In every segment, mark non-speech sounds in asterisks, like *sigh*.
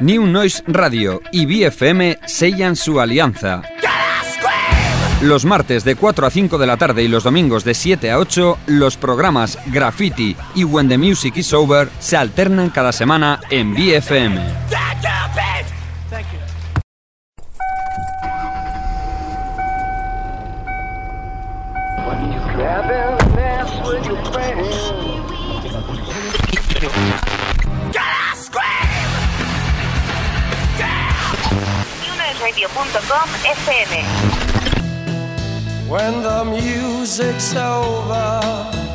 New Noise Radio y BFM sellan su alianza. Los martes de 4 a 5 de la tarde y los domingos de 7 a 8, los programas Graffiti y When the Music is Over se alternan cada semana en BFM. Radio.com FM. When the music's over.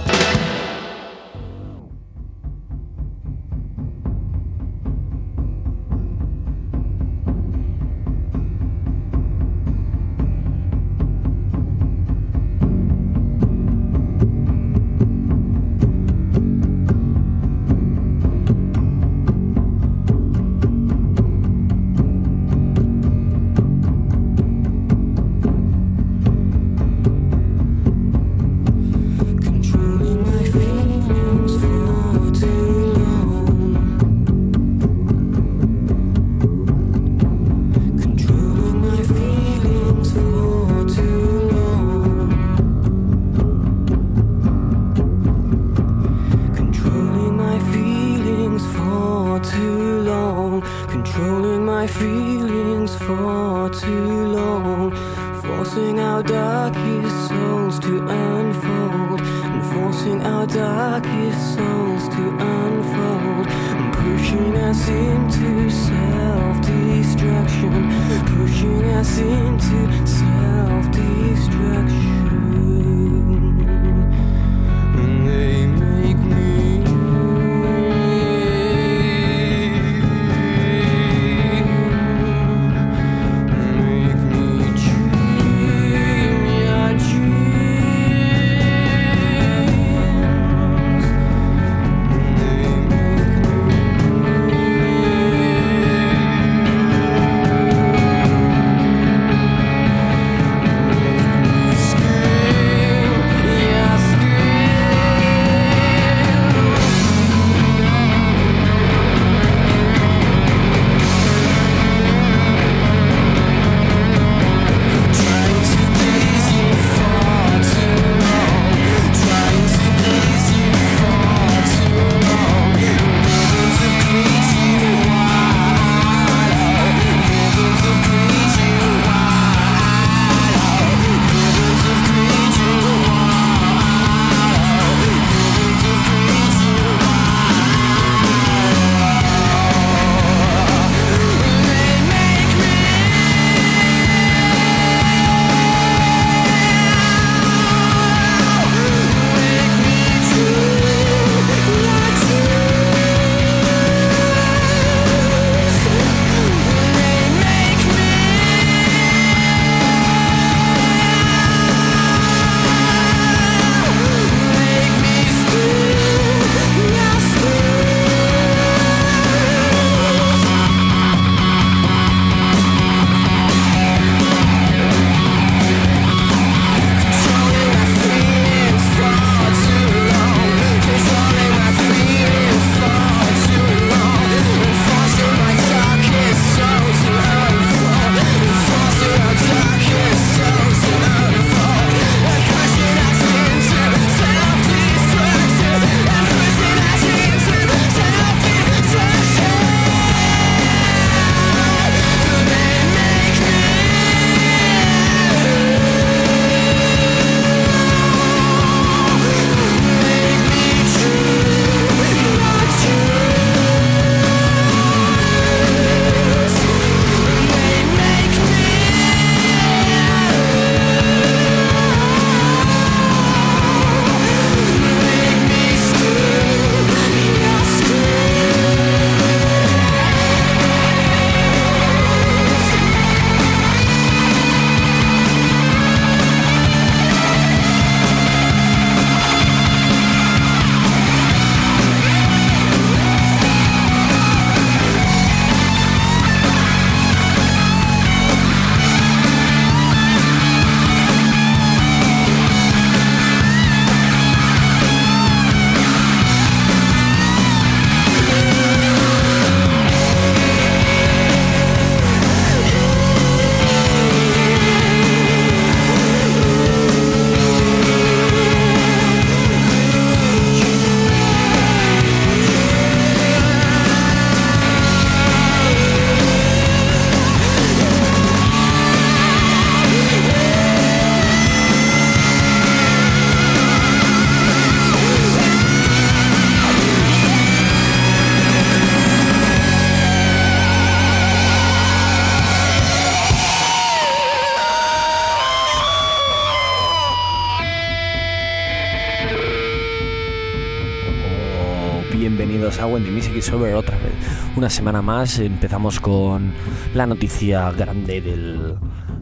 Wendy Music Over otra vez. Una semana más, empezamos con la noticia grande del,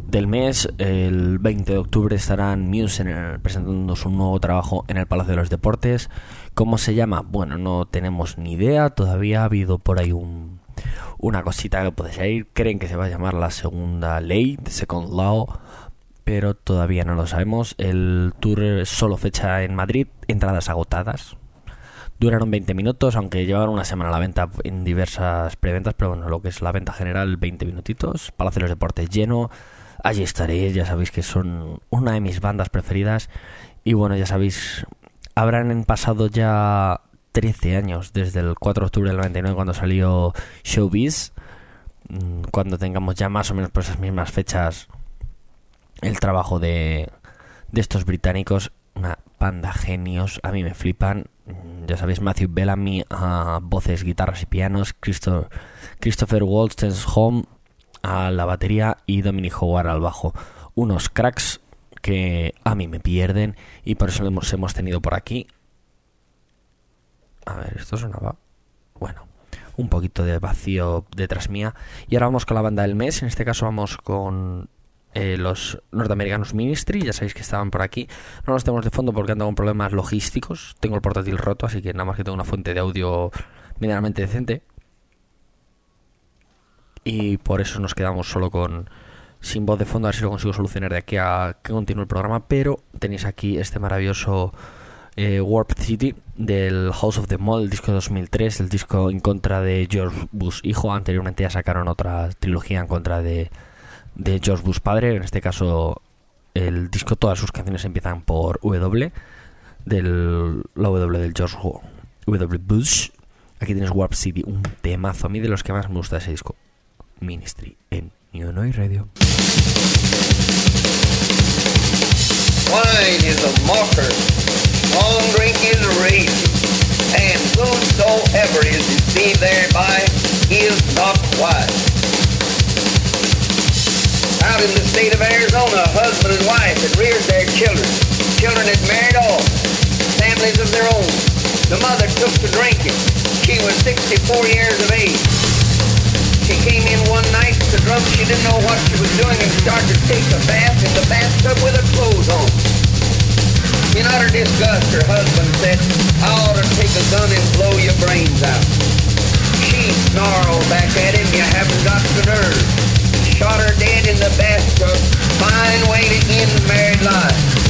del mes. El 20 de octubre estarán Muse presentando su nuevo trabajo en el Palacio de los Deportes. ¿Cómo se llama? Bueno, no tenemos ni idea. Todavía ha habido por ahí un, una cosita que puede salir. Creen que se va a llamar la segunda ley, Second Law, pero todavía no lo sabemos. El tour solo fecha en Madrid, entradas agotadas. Duraron 20 minutos, aunque llevaron una semana a la venta en diversas preventas, pero bueno, lo que es la venta general, 20 minutitos. Palacio de los Deportes lleno. Allí estaré, ya sabéis que son una de mis bandas preferidas. Y bueno, ya sabéis, habrán pasado ya 13 años desde el 4 de octubre del 99 cuando salió Showbiz. Mm, cuando tengamos ya más o menos por esas mismas fechas el trabajo de, de estos británicos, una banda genios, a mí me flipan. Mm, ya sabéis, Matthew Bellamy a voces, guitarras y pianos, Christopher Home a la batería y Dominic Howard al bajo. Unos cracks que a mí me pierden y por eso hemos, hemos tenido por aquí. A ver, esto sonaba. Bueno, un poquito de vacío detrás mía. Y ahora vamos con la banda del mes. En este caso vamos con eh, los norteamericanos Ministry. Ya sabéis que estaban por aquí. No los tenemos de fondo porque ando con problemas logísticos. Tengo el portátil roto, así que nada más que tengo una fuente de audio medianamente decente. Y por eso nos quedamos solo con sin voz de fondo, a ver si lo consigo solucionar de aquí a que continúe el programa. Pero tenéis aquí este maravilloso eh, Warp City del House of the Mall, el disco de 2003, el disco en contra de George Bush hijo. Anteriormente ya sacaron otra trilogía en contra de, de George Bush padre. En este caso, el disco, todas sus canciones empiezan por W, del, la W del George W. Bush. Aquí tienes Warp City, un temazo a mí de los que más me gusta ese disco. Ministry en New Noise Radio. Wine is a mocker, long drink is a and whosoever is thereby is not. Out in the state of Arizona, husband and wife had reared their children. Children had married off, families of their own. The mother took to drinking. She was 64 years of age. She came in one night to drunk. She didn't know what she was doing and started to take a bath in the bathtub with her clothes on. In utter disgust, her husband said, I ought to take a gun and blow your brains out. She snarled back at him, you haven't got the nerve. Shot her dead in the bathtub. Fine way to end married life.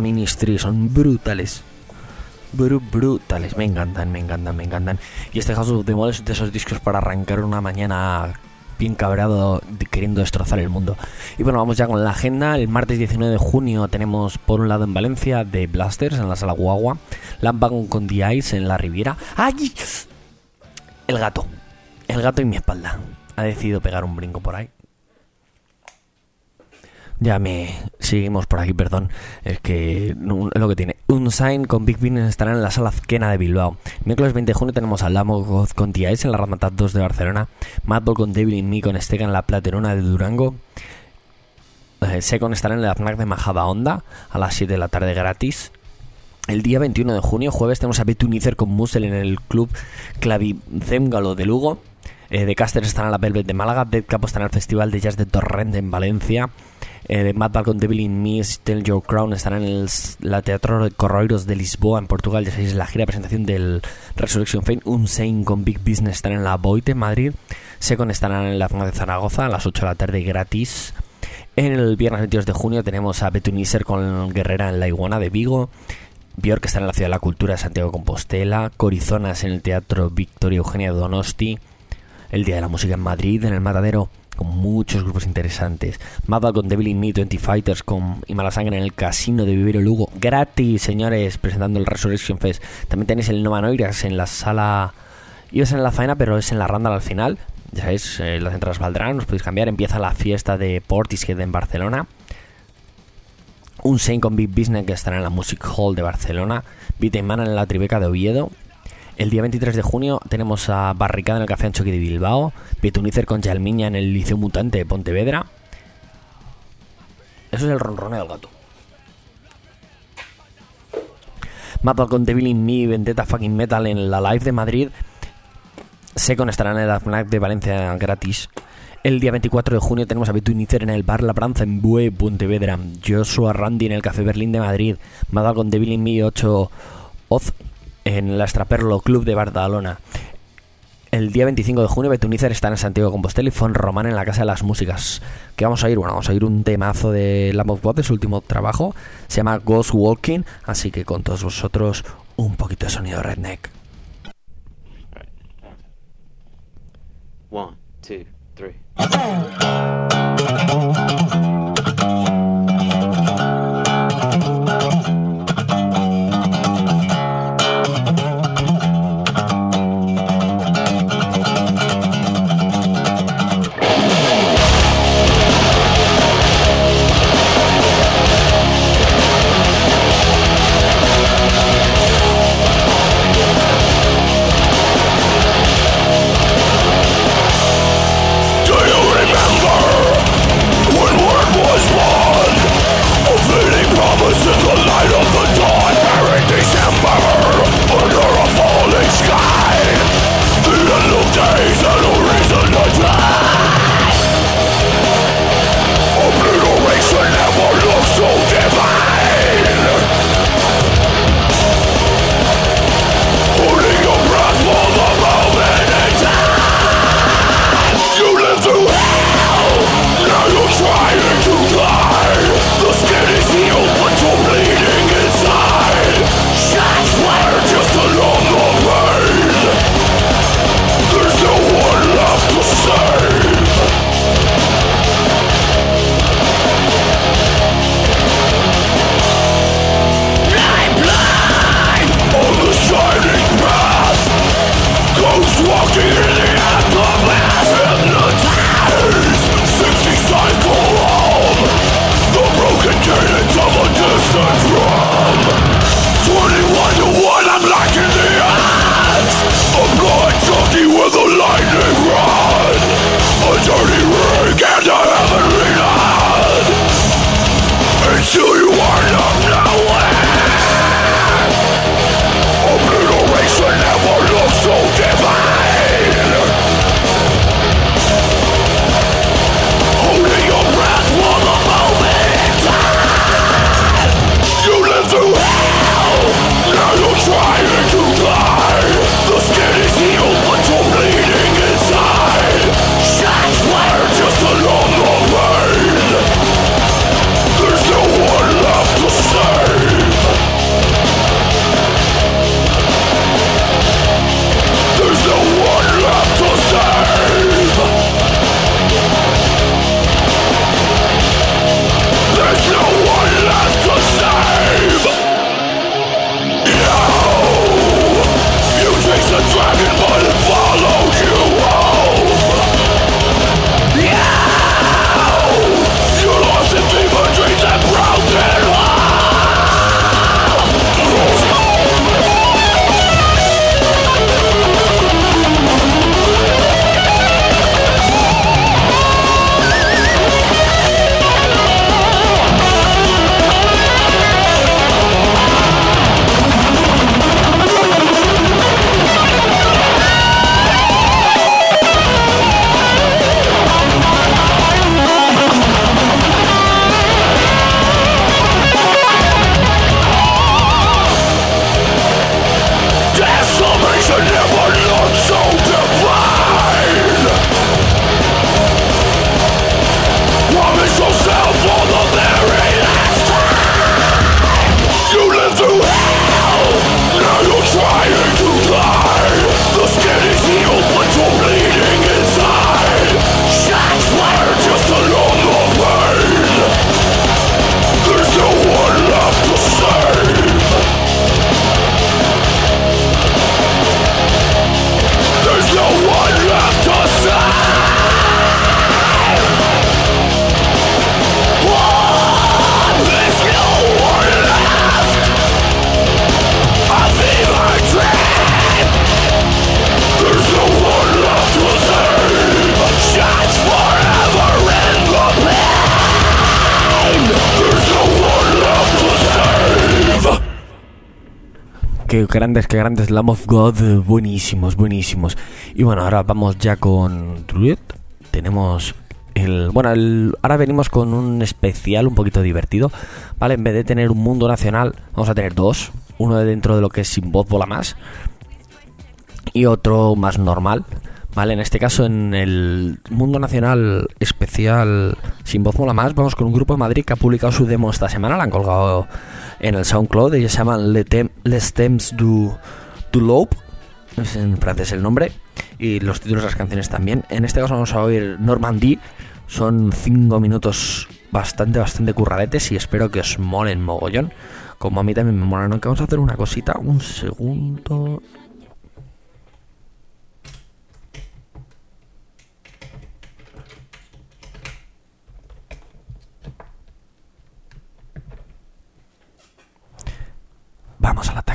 Ministry, son brutales. brutales, me encantan, me encantan, me encantan. Y este House of the es de esos discos para arrancar una mañana bien cabreado queriendo destrozar el mundo. Y bueno, vamos ya con la agenda. El martes 19 de junio tenemos por un lado en Valencia The Blasters en la sala Guagua, Lambagon con The Ice en la Riviera. ¡Ay! El gato. El gato en mi espalda. Ha decidido pegar un brinco por ahí. Ya me seguimos por aquí, perdón. Es que es lo que tiene. Un sign con Big Business estará en la sala Azquena de Bilbao. Miércoles 20 de junio tenemos a Lamo con T.I.S. en la Ramatat 2 de Barcelona. Madball con Devil in Me con Estega en la Platerona de Durango. Eh, Secon estará en la FNAC de Majada Onda a las 7 de la tarde gratis. El día 21 de junio, jueves, tenemos a Betunicer con Musel en el club Clavicémgalo de Lugo. Eh, de Caster estará en la Velvet de Málaga. Dead Capo estará en el Festival de Jazz de Torrente en Valencia eh, Mad con Devil in Me, Still Your Crown estarán en el la Teatro de Corroiros de Lisboa, en Portugal. Ya sabéis, la gira de presentación del Resurrection Fame. Un Saint con Big Business estarán en la Boite, en Madrid. Secon estarán en la zona de Zaragoza a las 8 de la tarde gratis. En el viernes 22 de junio tenemos a Betuniser con Guerrera en la Iguana de Vigo. Björk está en la Ciudad de la Cultura de Santiago de Compostela. Corizonas en el Teatro Victoria Eugenia Donosti. El Día de la Música en Madrid, en el Matadero con muchos grupos interesantes. Mad con Devil in Me, 20 Fighters con y Mala Sangre en el Casino de Vivero Lugo. Gratis, señores, presentando el Resurrection Fest. También tenéis el Nova Noiras en la sala... Ibas en la faena, pero es en la Randall al final. Ya sabéis, eh, las entradas valdrán, os podéis cambiar. Empieza la fiesta de Portishead en Barcelona. Un Saint con Big Business que estará en la Music Hall de Barcelona. Beat Man en la Tribeca de Oviedo. El día 23 de junio tenemos a Barricada en el Café Anchoqui de Bilbao, Petunicer con Chalmiña en el Liceo Mutante de Pontevedra. Eso es el ronroneo del gato. Mapa con Devil in Me, Vendetta Fucking Metal en la Live de Madrid. Secon estará en el FNAC de Valencia gratis. El día 24 de junio tenemos a Betunicer en el bar La Branza en Bue, Pontevedra. Joshua Randy en el Café Berlín de Madrid. Mapa con Devil in Me 8 Oz en la Estraperlo Club de Barcelona. El día 25 de junio Betunicer está en Santiago de Compostela y Fon Román en la Casa de las Músicas. ¿Qué vamos a ir? Bueno, vamos a ir un temazo de Lamb of God, de su último trabajo. Se llama Ghost Walking, así que con todos vosotros un poquito de sonido redneck. One, two, three. Grandes. Lamb of God, buenísimos, buenísimos. Y bueno, ahora vamos ya con Tenemos el, bueno, el, ahora venimos con un especial un poquito divertido, ¿vale? En vez de tener un mundo nacional, vamos a tener dos. Uno dentro de lo que es Sin Voz Bola Más y otro más normal, ¿vale? En este caso, en el mundo nacional especial Sin Voz Bola Más, vamos con un grupo de Madrid que ha publicado su demo esta semana, la han colgado en el SoundCloud, ellos se llaman Les Temps du, Loop, es en francés el nombre, y los títulos de las canciones también. En este caso vamos a oír Normandy, son 5 minutos bastante, bastante curradetes y espero que os molen mogollón. Como a mí también me molan, que vamos a hacer una cosita, un segundo. Vamos al ataque.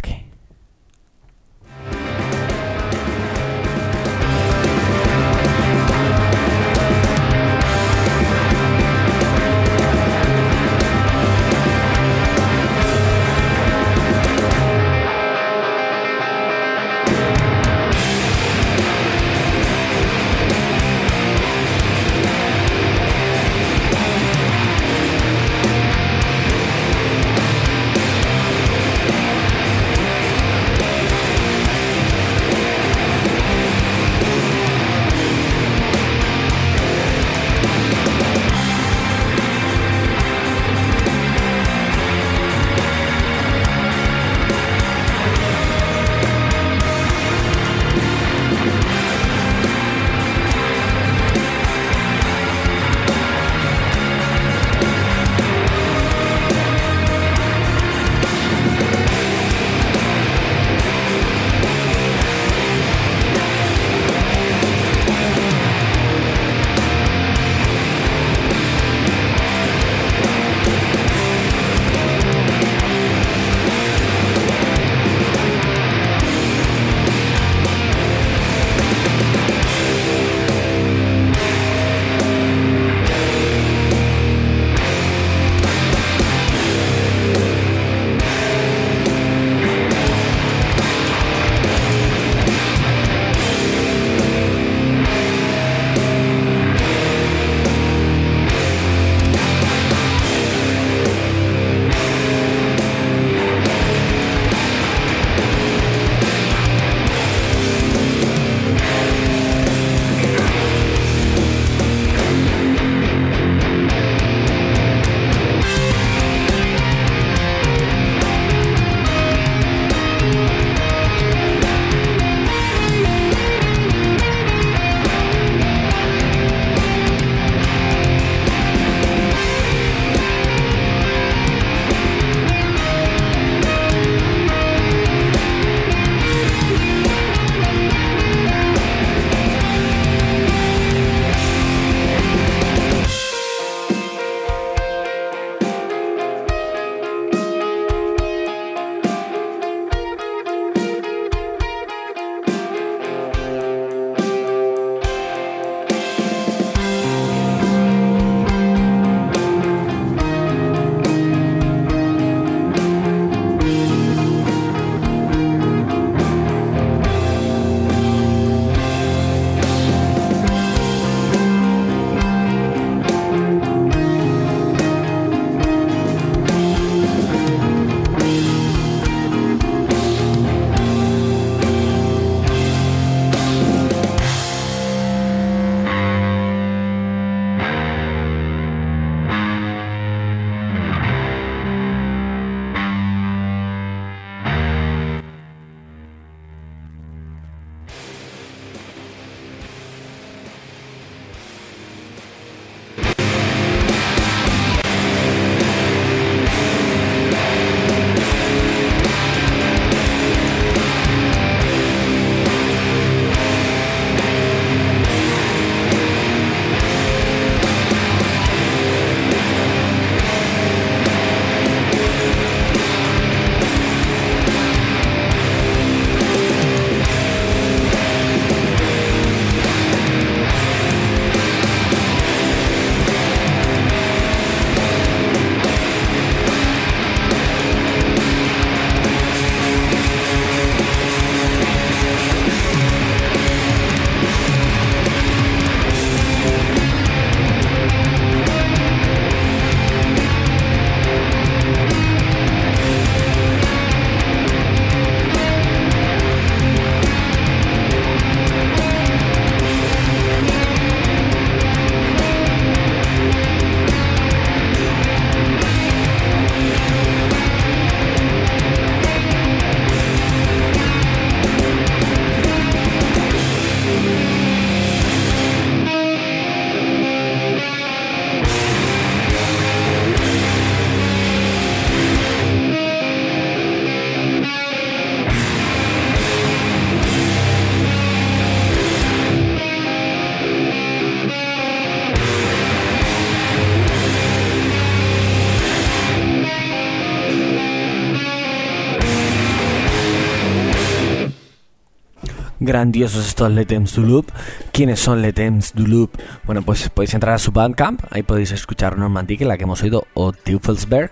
Grandiosos estos Letems du Loop. ¿Quiénes son Letems du Loop? Bueno, pues podéis entrar a su Bandcamp, ahí podéis escuchar Normandy, la que hemos oído, o Teufelsberg,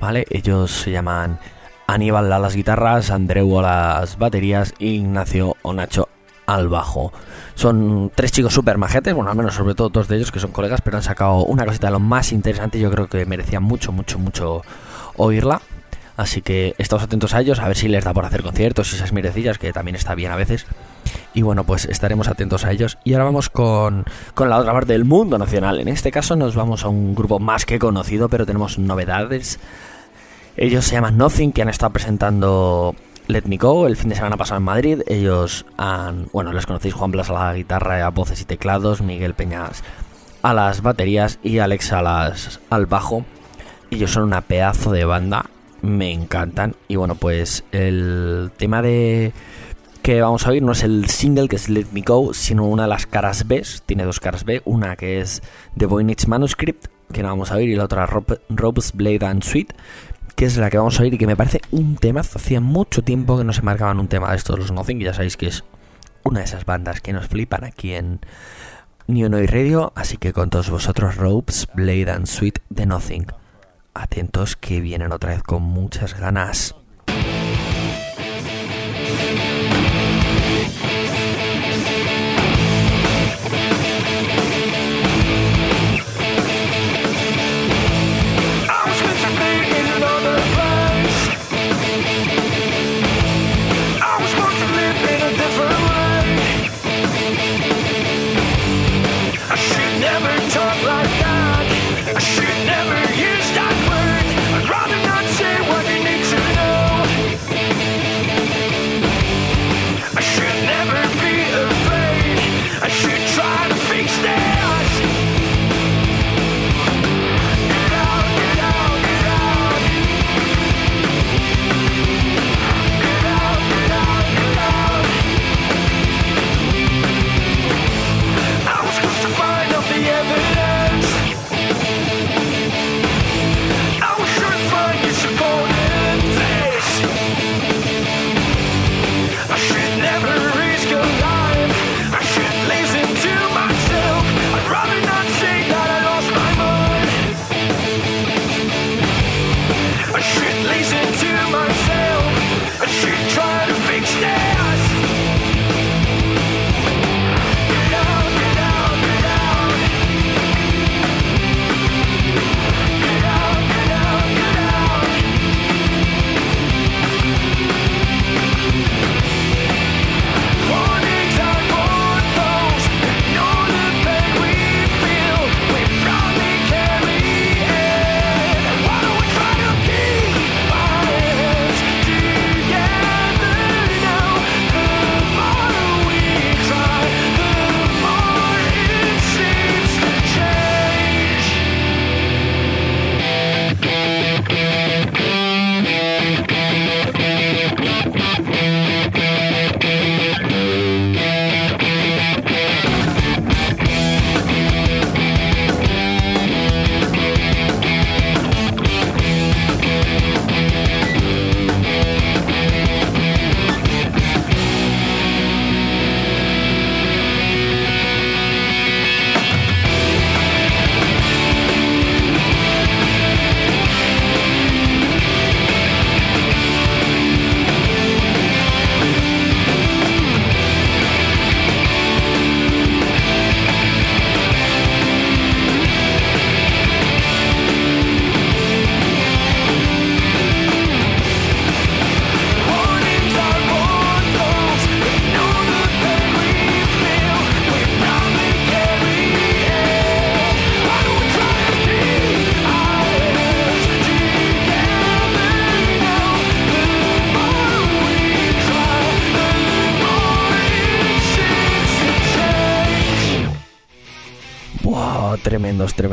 ¿vale? Ellos se llaman Aníbal a las guitarras, Andreu a las baterías y Ignacio o Nacho al bajo. Son tres chicos súper majetes, bueno, al menos sobre todo dos de ellos que son colegas, pero han sacado una cosita de lo más interesante, yo creo que merecía mucho, mucho, mucho oírla. Así que estamos atentos a ellos, a ver si les da por hacer conciertos y esas mirecillas, que también está bien a veces. Y bueno, pues estaremos atentos a ellos. Y ahora vamos con, con la otra parte del mundo nacional. En este caso nos vamos a un grupo más que conocido, pero tenemos novedades. Ellos se llaman Nothing, que han estado presentando Let Me Go el fin de semana pasado en Madrid. Ellos han, bueno, les conocéis Juan Blas a la guitarra, a voces y teclados, Miguel Peñas a las baterías y Alex a las, al bajo. Ellos son una pedazo de banda, me encantan. Y bueno, pues el tema de que vamos a oír no es el single que es Let Me Go, sino una de las caras B. Tiene dos caras B, una que es The Voynich Manuscript, que no vamos a oír, y la otra Rope's Blade and Sweet, que es la que vamos a oír y que me parece un tema. Hacía mucho tiempo que no se marcaban un tema de estos, los Nothing, y ya sabéis que es una de esas bandas que nos flipan aquí en New Radio. Así que con todos vosotros, Ropes, Blade and Sweet de Nothing. Atentos que vienen otra vez con muchas ganas.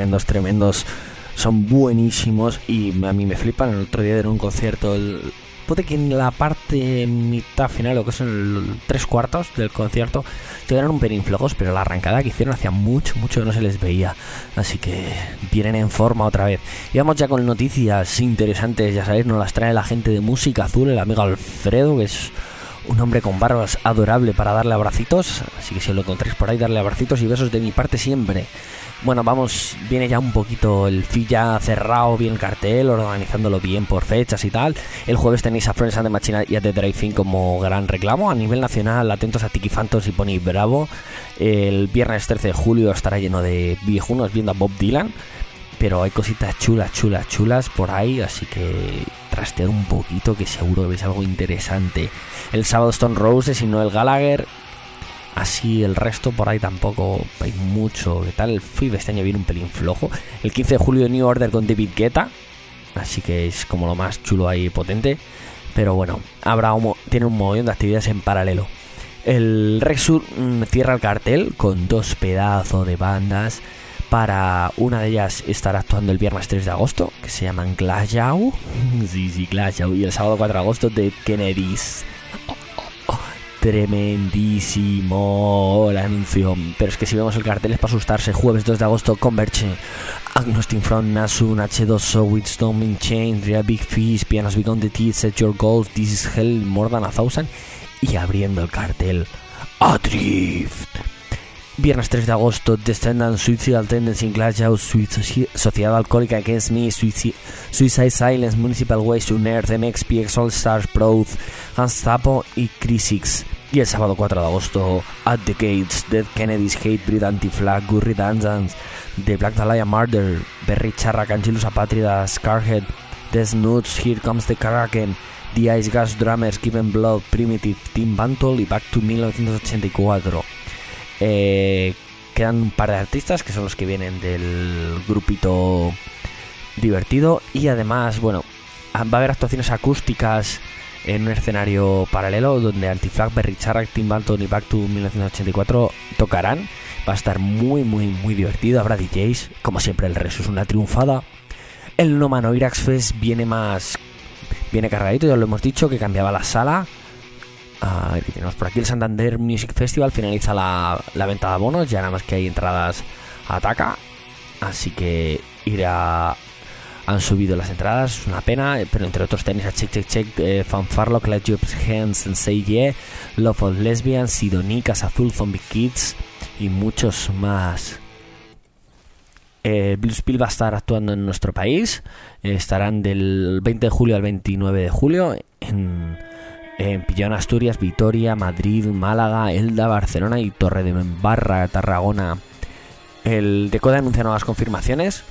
Tremendos, tremendos. Son buenísimos y a mí me flipan. El otro día era un concierto, el, puede que en la parte mitad final, o que son tres cuartos del concierto, quedaron un pelín flojos, pero la arrancada que hicieron hacía mucho, mucho que no se les veía. Así que vienen en forma otra vez. Y vamos ya con noticias interesantes, ya sabéis, nos las trae la gente de Música Azul, el amigo Alfredo, que es un hombre con barbas adorable para darle abracitos, así que si lo encontréis por ahí, darle abracitos y besos de mi parte siempre. Bueno, vamos, viene ya un poquito el feed ya cerrado, bien el cartel, organizándolo bien por fechas y tal. El jueves tenéis a Friends and the Machina y a The Drive-In como gran reclamo. A nivel nacional, atentos a Tiki Phantoms y Pony Bravo. El viernes 13 de julio estará lleno de viejunos viendo a Bob Dylan. Pero hay cositas chulas, chulas, chulas por ahí, así que trastear un poquito que seguro que veis algo interesante. El sábado Stone Roses y Noel Gallagher Así el resto por ahí tampoco hay mucho. ¿Qué tal? El FIB este año viene un pelín flojo. El 15 de julio New Order con David Guetta. Así que es como lo más chulo ahí potente. Pero bueno, habrá tiene un montón de actividades en paralelo. El Rexur mm, cierra el cartel con dos pedazos de bandas. Para una de ellas estará actuando el viernes 3 de agosto, que se llaman Glasgow. *laughs* sí, sí, Glasgow. Y el sábado 4 de agosto de Kennedy's tremendísimo el anuncio. Pero es que si vemos el cartel es para asustarse. Jueves 2 de agosto, Converge, Agnostic Front, Nasun, H2O, Witstone, In Chain, Real Big Fish, Pianos Beyond the Teeth, Set Your Goals, This is Hell, More Than a Thousand. Y abriendo el cartel, Adrift. Viernes 3 de agosto, Descendant, Suicidal Tendency in Glasgow, Sociedad Alcohólica Against Me, Suicide, Silence, Municipal Waste, Unearth, MXPX, All Stars, Proth, Hans Zapo y Crisix. Y el sábado 4 de agosto, At the Gates, Dead Kennedys, Hate Breed, Anti-Flag, Gurry Dungeons, The Black Dahlia Murder, Berry Charra, Canchilus Apátrida, Scarhead, Death Nuts, Here Comes the Kraken, The Ice Gas Drummers, Given Blood, Primitive, Team Bantle y Back to 1984. Eh, quedan un par de artistas que son los que vienen del grupito divertido y además, bueno, va a haber actuaciones acústicas en un escenario paralelo donde Antiflag, Berry Tim y Back to 1984 tocarán. Va a estar muy, muy, muy divertido. Habrá DJs, como siempre, el resto es una triunfada. El No Mano Irax Fest viene más. Viene cargadito, ya lo hemos dicho, que cambiaba la sala tenemos por aquí el Santander Music Festival. Finaliza la, venta de abonos. Ya nada más que hay entradas a ataca. Así que irá. Han subido las entradas, es una pena, pero entre otros tenis a Check Check Check, eh, Fanfarlo, Clash Jobs Hands, Say Yeah, Love of Lesbians, Sidoní, Azul, Zombie Kids y muchos más. Eh, Spill va a estar actuando en nuestro país. estarán del 20 de julio al 29 de julio en en Pillón, Asturias, Vitoria, Madrid, Málaga, Elda, Barcelona y Torre de Barra, Tarragona. El Decode anuncia nuevas confirmaciones.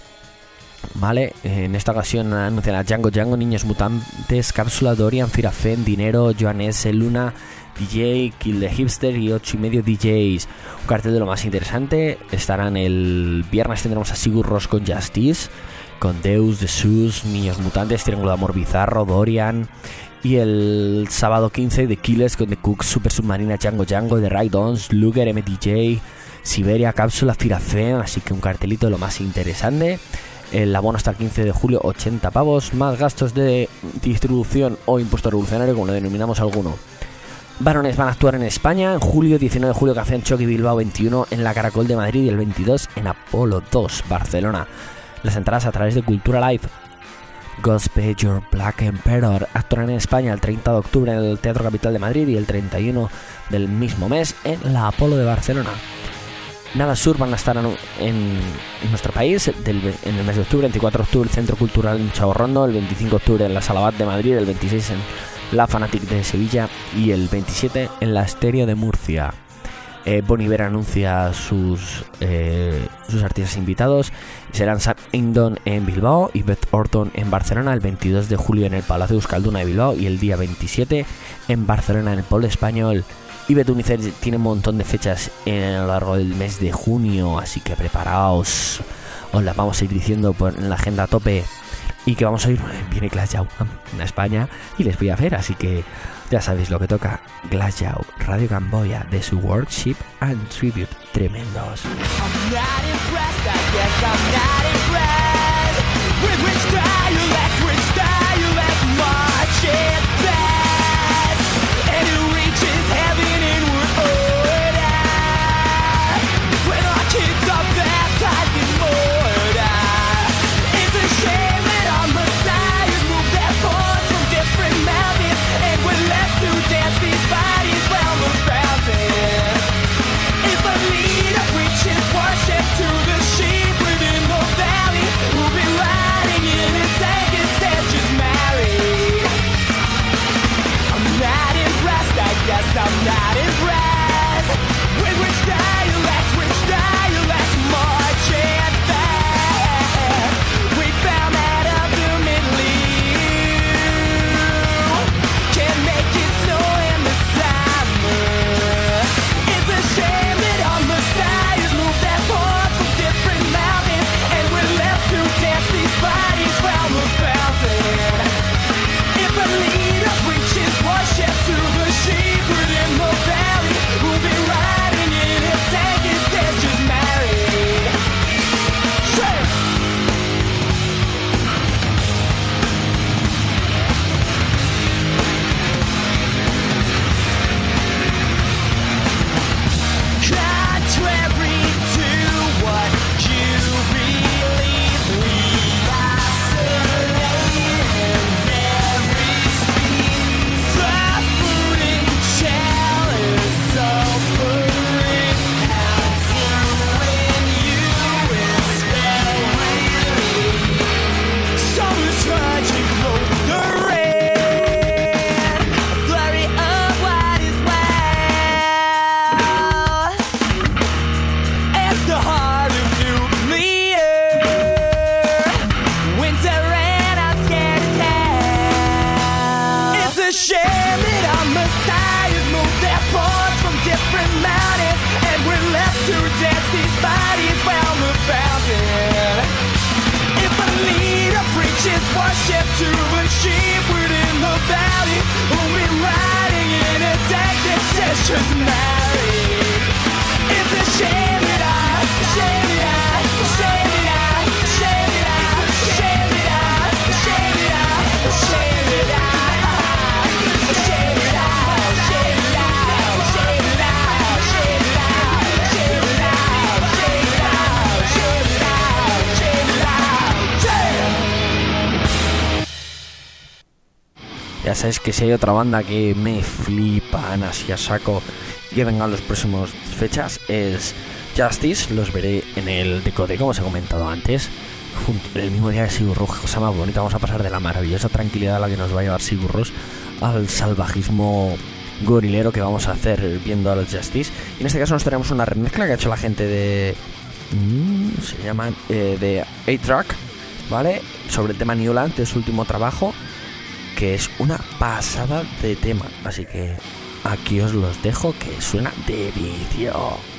Vale, en esta ocasión anuncian a Django Django, Niños Mutantes, Cápsula, Dorian, Firafen, Dinero, Joanes, Luna, DJ, Kill the Hipster y 8 y medio DJs. Un cartel de lo más interesante. Estarán el viernes tendremos a Sigur Ross con Justice, con Deus, The Sus, Niños Mutantes, Triángulo de Amor Bizarro, Dorian, y el sábado 15 de Killers con The Cook, Super Submarina, Django Django, The Ride Ons, Luger, MDJ, Siberia, Cápsula, Firafem, así que un cartelito lo más interesante. El abono hasta el 15 de julio, 80 pavos, más gastos de distribución o impuesto revolucionario, como lo denominamos alguno. Varones van a actuar en España en julio, 19 de julio Café en Choque Bilbao 21 en la Caracol de Madrid y el 22 en Apolo 2, Barcelona. Las entradas a través de Cultura Live Your Black Emperor actuarán en España el 30 de octubre en el Teatro Capital de Madrid y el 31 del mismo mes en la Apolo de Barcelona. Nada Sur van a estar en, nuestro país en el mes de octubre, el 24 de octubre el Centro Cultural en Chaborrondo, el 25 de octubre en la Salabat de Madrid, el 26 en la Fanatic de Sevilla y el 27 en la Estéreo de Murcia. Eh, anuncia sus, eh, sus artistas invitados. Serán Sam Indon en Bilbao y Beth Orton en Barcelona el 22 de julio en el Palacio Euskalduna de Bilbao y el día 27 en Barcelona en el Polo Español. Y Betunicer tiene un montón de fechas a lo largo del mes de junio, así que preparaos. Os las vamos a ir diciendo por, en la agenda a tope. Y que vamos a ir, viene Clash a España y les voy a ver, así que ya sabéis lo que toca. Glasgow, Radio Camboya, de su Worship and Tribute tremendos. Ya sabes que si hay otra banda que me flipan así a saco que vengan las próximas fechas es Justice. Los veré en el Decode, como os he comentado antes. El mismo día que Sigurros, cosa más bonita. Vamos a pasar de la maravillosa tranquilidad a la que nos va a llevar Sigurros al salvajismo gorilero que vamos a hacer viendo a los Justice. Y en este caso nos tenemos una remezcla que ha hecho la gente de. Mm, se llaman. Eh, de A-Track, ¿vale? Sobre el tema Newland, de su último trabajo que es una pasada de tema. Así que aquí os los dejo que suena de vídeo.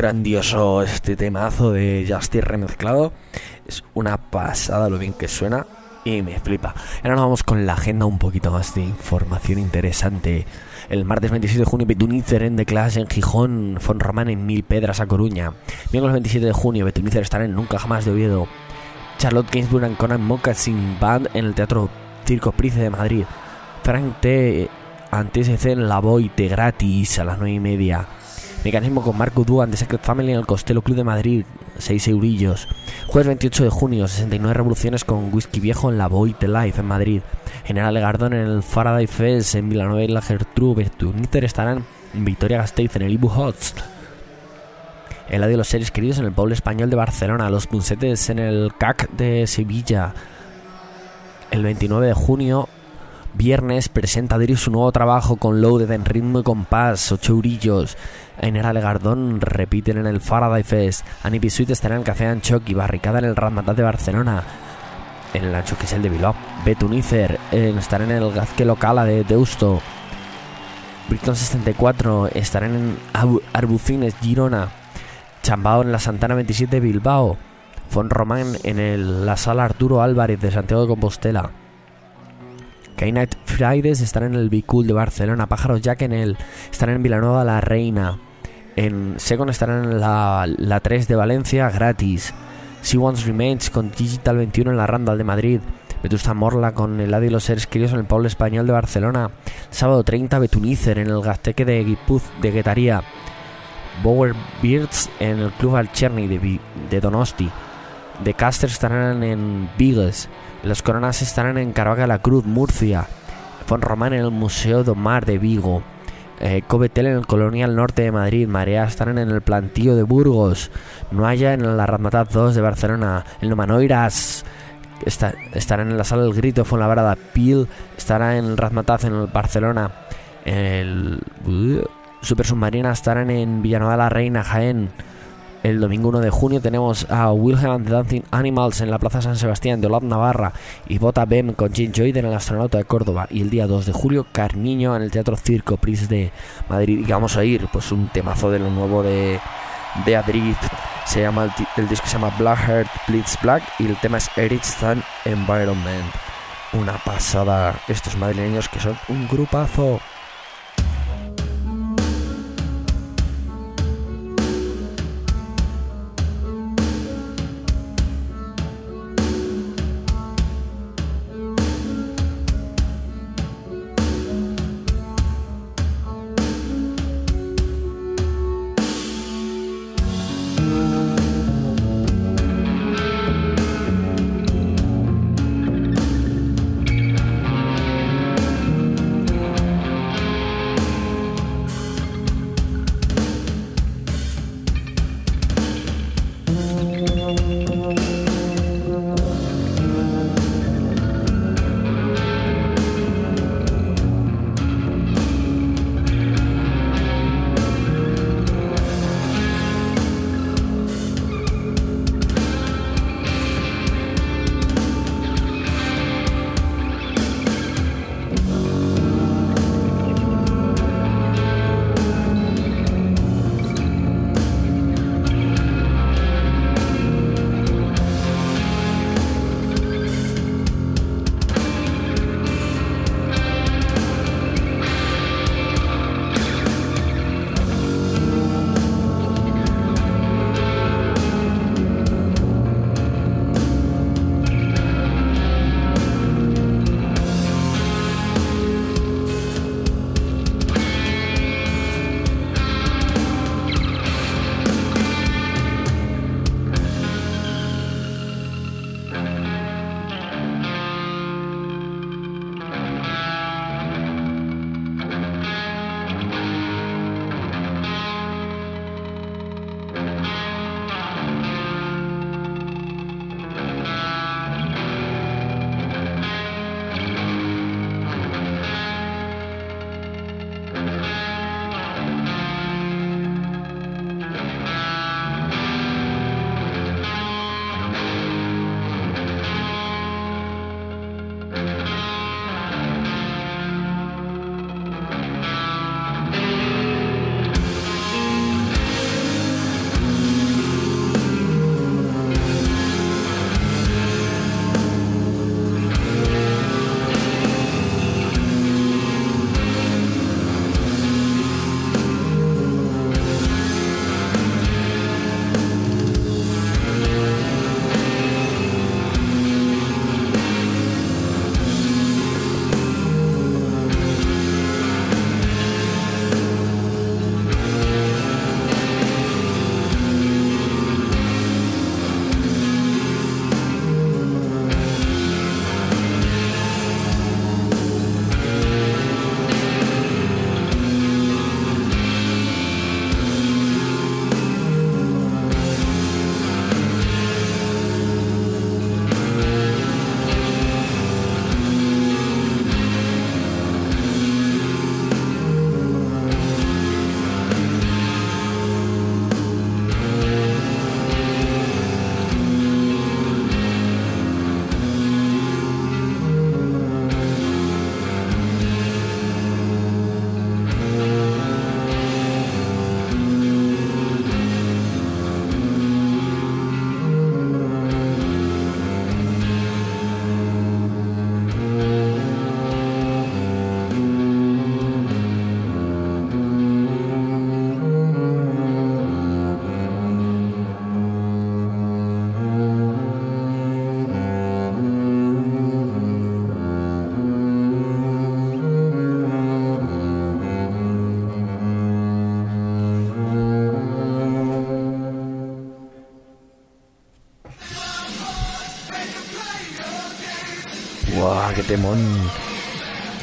Grandioso este temazo de Justin remezclado. Es una pasada lo bien que suena y me flipa. Ahora nos vamos con la agenda un poquito más de información interesante. El martes 27 de junio, Betunicer en The Clash en Gijón, Fon Román en Mil Pedras a Coruña. Miércoles 27 de junio, Betunicer estará en Nunca Jamás de Oviedo. Charlotte Gainsbourg and Conan Moccasin Band en el Teatro Circo Price de Madrid. Frank T. Antes en La Boite gratis a las 9 y media. Mecanismo con Marco Duan de Secret Family en el Costello Club de Madrid, 6 eurillos. Jueves 28 de junio, 69 revoluciones con Whisky Viejo en la Boite Life en Madrid. General Gardón en el Faraday Fest en Villanueva y la Gertrude. Twitter estarán en Victoria Gasteiz en el Ibu Hots. El de los seres queridos en el pueblo español de Barcelona. Los punsetes en el CAC de Sevilla. El 29 de junio, viernes, presenta Diri su nuevo trabajo con Loaded en ritmo y compás, 8 eurillos. General Gardón repiten en el Faraday Fest. Anipi Suite estará en el Café Anchoc y Barricada en el Razmataz de Barcelona. En el Anchoc es el de Bilbao. Betunicer estará en el Gazque Locala de Deusto. Brickton 64 estarán en Arbucines, Girona. Chambao en la Santana 27 de Bilbao. Fon Román en el, la Sala Arturo Álvarez de Santiago de Compostela. K-Night Fridays estarán en el Bicul de Barcelona. Pájaros Jack en el. Estarán en Villanueva la Reina. En Second estarán en la, la 3 de Valencia gratis. She Wants Remains con Digital 21 en la Randall de Madrid. Vetusta Morla con el Adi y los seres queridos en el pueblo español de Barcelona. Sábado 30 Betunicer en el Gazteque de Guipuz de Guetaría. Bower Beards en el Club Alcherny de, de Donosti. The Casters estarán en Vigas. Los Coronas estarán en Caravaca la Cruz, Murcia. Fon Román en el Museo do Mar de Vigo. Eh, Cobetel en el Colonial Norte de Madrid, Marea estarán en el Plantío de Burgos, Noaya en la Razmataz 2 de Barcelona, el Nomanoiras está, estarán en la Sala del Grito, Fuenlabrada, Pil estará en el Razmataz en el Barcelona, el uh, Super Submarina estarán en Villanueva la Reina, Jaén, el domingo 1 de junio tenemos a Wilhelm and the Dancing Animals en la Plaza San Sebastián de Olab, Navarra y Bota Bem con Jim Joyd en el Astronauta de Córdoba. Y el día 2 de julio, Carniño en el Teatro Circo Pris de Madrid. Y vamos a ir, pues un temazo de lo nuevo de, de. Se llama el, disco se llama Black Heart Blitz Black y el tema es Eric Stan Environment. Una pasada estos madrileños que son un grupazo.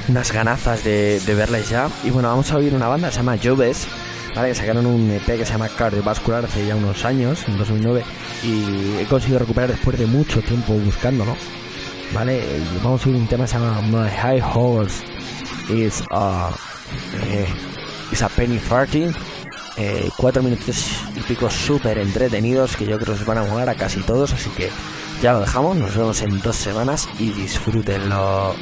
Unas ganazas de, de verles ya. Y bueno, vamos a oír una banda se llama Joves, ¿vale? que sacaron un EP que se llama Cardiovascular hace ya unos años, en 2009, y he conseguido recuperar después de mucho tiempo buscándolo. ¿Vale? Vamos a oír un tema que se llama My High Horse is a, uh, eh, is a Penny Farting eh, cuatro minutos y pico súper entretenidos que yo creo que os van a molar a casi todos, así que ya lo dejamos, nos vemos en dos semanas y disfrútenlo.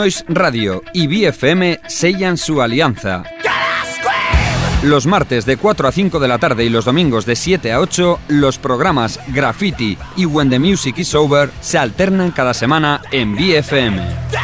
Noise Radio y BFM sellan su alianza. Los martes de 4 a 5 de la tarde y los domingos de 7 a 8, los programas Graffiti y When the Music is Over se alternan cada semana en BFM.